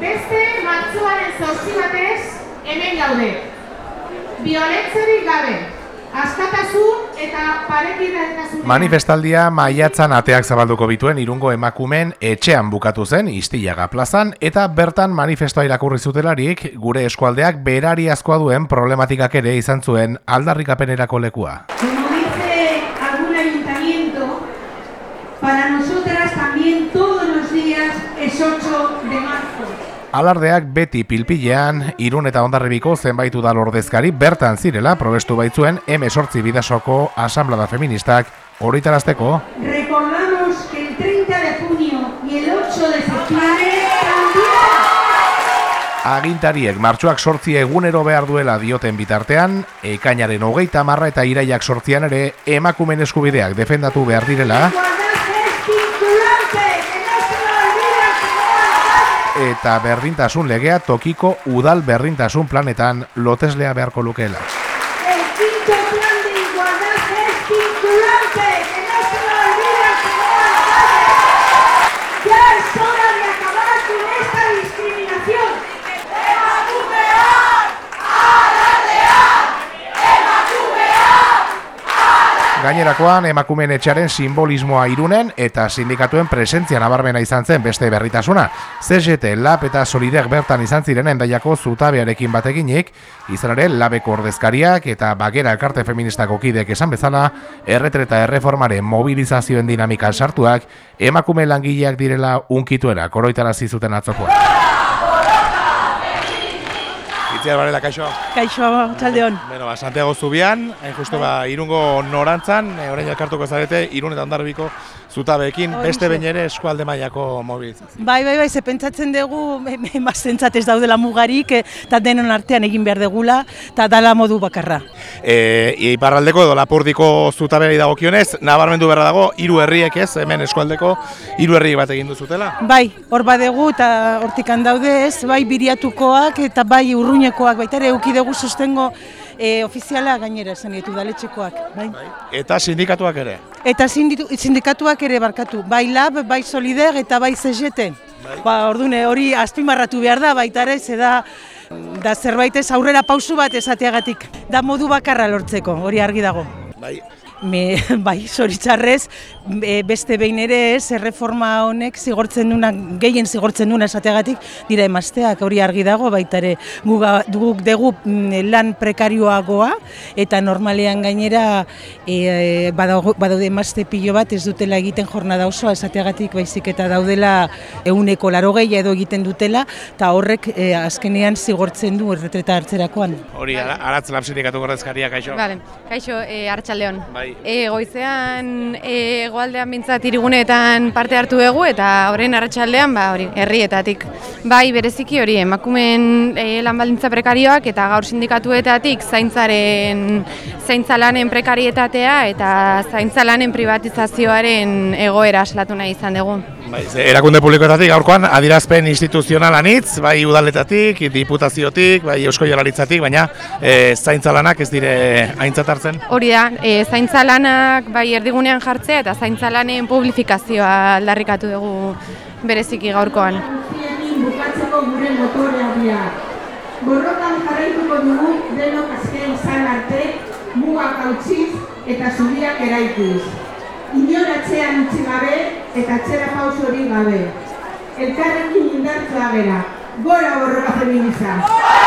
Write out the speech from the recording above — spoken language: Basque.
Beste martzuaren zortzi batez hemen gaude. Violentzerik gabe, askatasun eta parekidetasun... Manifestaldia maiatzan ateak zabalduko bituen irungo emakumen etxean bukatu zen Istiaga plazan eta bertan manifestoa irakurri zutelarik gure eskualdeak berariazkoa duen problematikak ere izan zuen aldarrikapenerako lekua. Como dice algún ayuntamiento, para nosotras también días es 8 de marzo. Alardeak beti pilpilean, irun eta ondarribiko zenbait udal ordezkari bertan zirela probestu baitzuen M8 bidasoko asamblada feministak horitarazteko Recordamos que el 30 de junio y el 8 de septiembre Agintariek martxoak sortzi egunero behar duela dioten bitartean, ekainaren hogeita marra eta iraiak sortzian ere emakumen eskubideak defendatu behar direla, eta berdintasun legea tokiko udal berdintasun planetan loteslea beharko lukeela. El Gainerakoan emakumeen etxearen simbolismoa irunen eta sindikatuen presentzia nabarmena izan zen beste berritasuna. CGT, LAB eta Solidek bertan izan ziren endaiako zutabearekin bateginik, izan ere labeko ordezkariak eta bagera elkarte feministako kidek esan bezala, erretreta erreformaren mobilizazioen dinamikan sartuak, emakume langileak direla unkituera koroitarazi zuten atzokoa. Itziar barela, kaixo. Kaixo, txaldeon. Bueno, ba, Santiago Zubian, hain justu ba, irungo norantzan, e, orain elkartuko zarete, irun eta ondarbiko zutabeekin, Horixe. beste behin ere eskualde mailako mobilizazio. Bai, bai, bai, ze pentsatzen dugu, emaztentzat ez daudela mugarik, eh, eta denon artean egin behar degula, eta dala modu bakarra. E, iparraldeko edo lapurdiko zutabeari dagokionez, nabarmendu beharra dago, hiru herriek ez, hemen eskualdeko, hiru herri bat egin duzutela. Bai, hor badegu eta hortikan daude ez, bai biriatukoak eta bai urruñekoak, baita ere euki dugu sustengo e, ofiziala gainera esan ditu daletxekoak. Bai. Eta sindikatuak ere. Eta sinditu, sindikatuak ere barkatu, bai lab, bai solider eta bai CGT. Ba, ordune hori azpimarratu behar da, baita ere, ze da, da zerbait ez aurrera pausu bat esateagatik. Da modu bakarra lortzeko, hori argi dago. Bai, Me, bai, zoritzarrez, e, beste behin ere ez, erreforma honek zigortzen duna, gehien zigortzen duna esateagatik, dira emazteak hori argi dago, baita ere guk dugu mm, lan prekarioagoa, eta normalean gainera e, badago- badaude emazte pilo bat ez dutela egiten jornada osoa esateagatik baizik eta daudela euneko larogei edo egiten dutela, eta horrek e, azkenean zigortzen du erretreta hartzerakoan. hori ara- aratz lab sindikatu gordezkaria, kaixo. Vale, kaixo, e, Arratsaldeon. Bai. E, goizean e, hegoaldean mintzat irigunetan parte hartu dugu eta orain arratsaldean ba hori herrietatik. Bai, bereziki hori emakumeen e, lan baldintza prekarioak eta gaur sindikatuetatik zaintzaren zaintza lanen prekarietatea eta zaintza lanen privatizazioaren egoera salatu nahi izan dugu. Bai, ze erakunde publikoetatik gaurkoan adierazpen instituzional anitz, bai udaletatik, diputaziotik, bai eusko jaurlaritzatik, baina e, zaintza lanak ez dire aintzat hartzen. Hori da, e, zaintza lanak bai erdigunean jartzea eta zaintza lanen publifikazioa aldarrikatu dugu bereziki gaurkoan. Bukatzeko gure motorea. Borrokan jarraituko dugu denok azken izan arte, mugak hautsiz eta zubiak eraikiz. Inor atzean utzi gabe eta atzera pauso hori gabe. Elkarrekin indartzea bera. Gora borroka feminista!